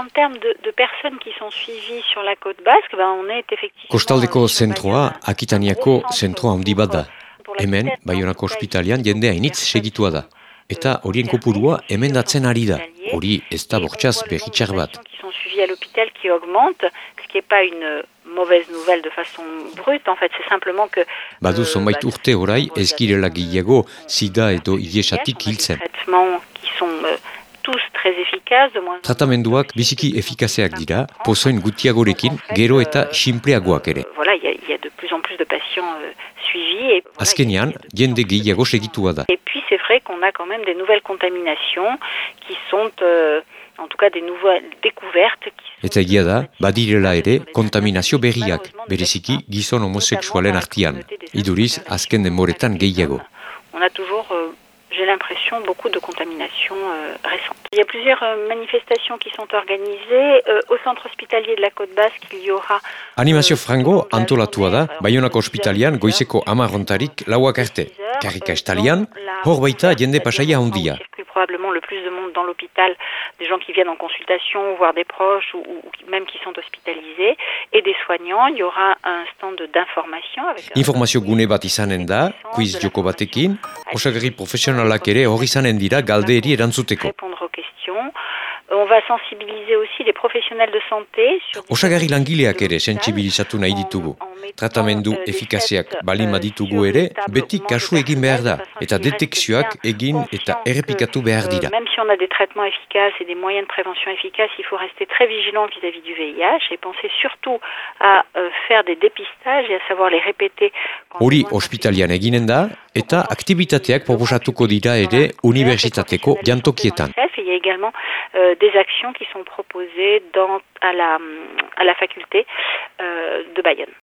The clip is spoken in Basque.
En termes de, de personnes qui sont suivies sur la côte basque, ben on est effectivement... Kostaldeko zentroa, Akitaniako zentroa handi bat da. Hemen, Baionako ospitalian jendea initz segitua da. Eta horien kopurua hemen datzen ari da. Hori ez da bortxaz berritxar bat. à l'hôpital qui augmente, ce qui n'est pas une mauvaise nouvelle de façon brute, en fait, c'est simplement que... Badu zonbait urte orai ez girela gehiago sida edo idiesatik hiltzen. Traitements qui sont euh, tous très efficaces, de moins... Tratamenduak biziki efikazeak dira, pozoin gutiagorekin, gero eta sinpleagoak ere. Voilà, il y, a- il y a de plus en plus de patients euh, suivis. Et, voilà, Azkenean, jende gehiago segitua da. Et puis c'est vrai qu'on a quand même des nouvelles contaminations qui sont, euh, en tout cas des nouvelles découvertes. Eta egia da, badirela ere kontaminazio berriak, bereziki gizon homosexualen artian. Iduriz, azken denboretan gehiago. On a toujours, euh, j'ai l'impression, beaucoup de contaminations euh, récentes. Il y a plusieurs euh, manifestations qui sont organisées. Euh, au centre hospitalier de la Côte Basque, il y aura... Animazio frango antolatua da, Baionako ospitalian goizeko amarrontarik lauak arte. Karrika estalian, hor baita jende pasaia handia. Probablement le plus de monde dans l'hôpital, des gens qui viennent en consultation, voir des proches ou, même qui sont hospitalisés, et des soignants. Il y aura un stand d'information Informazio gune bat izanen da, quiz joko batekin, osagarri profesionalak ere hor izanen dira erantzuteko. On va sensibiliser aussi les professionnels de santé Osagarri langileak ere sentsibilizatu nahi ditugu. Tratamendu efikaziak balin baditugu ere, beti kasu egin behar da, eta detekzioak egin eta errepikatu behar dira. Euh, Même si on a des traitements efficaces et des moyens de prévention efficaces, il faut rester très vigilant vis-à-vis du VIH et penser surtout à euh, faire des dépistages et à savoir les répéter. Hori ospitalian eginen da, eta aktivitateak proposatuko dira ere unibertsitateko jantokietan. Il y a également euh, des actions qui sont proposées dans, à, la, à la faculté euh, de Bayonne.